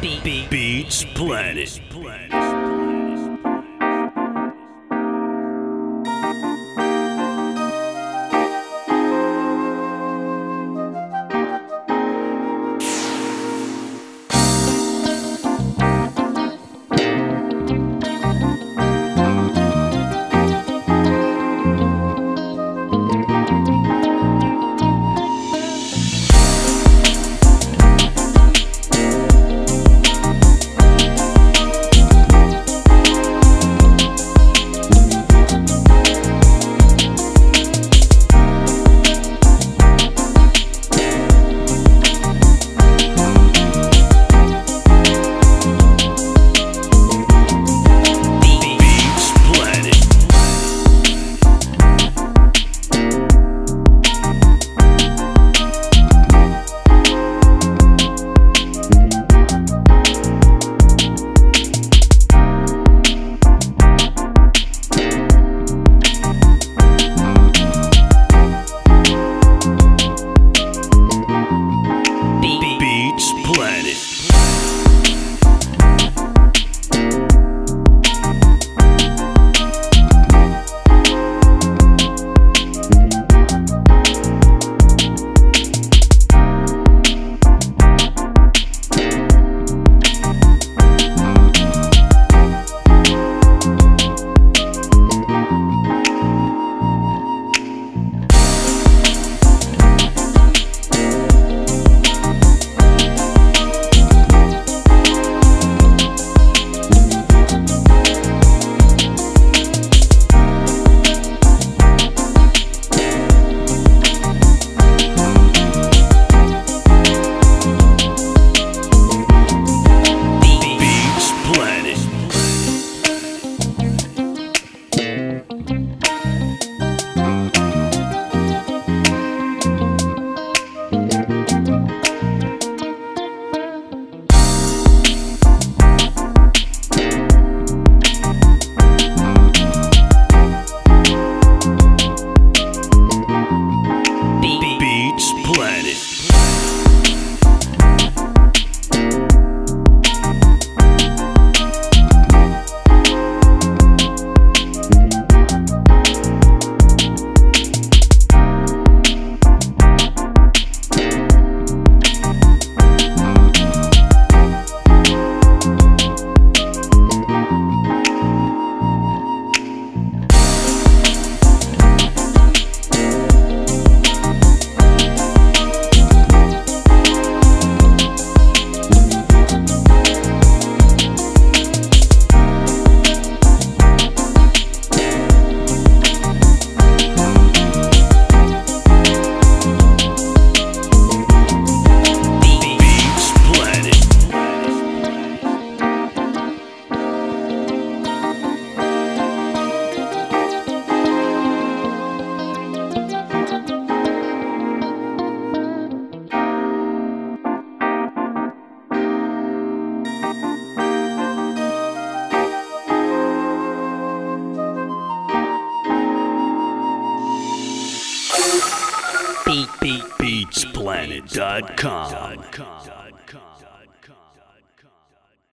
Beat, Beats Planet. Beats Beat. Beat Beatsplanet.com.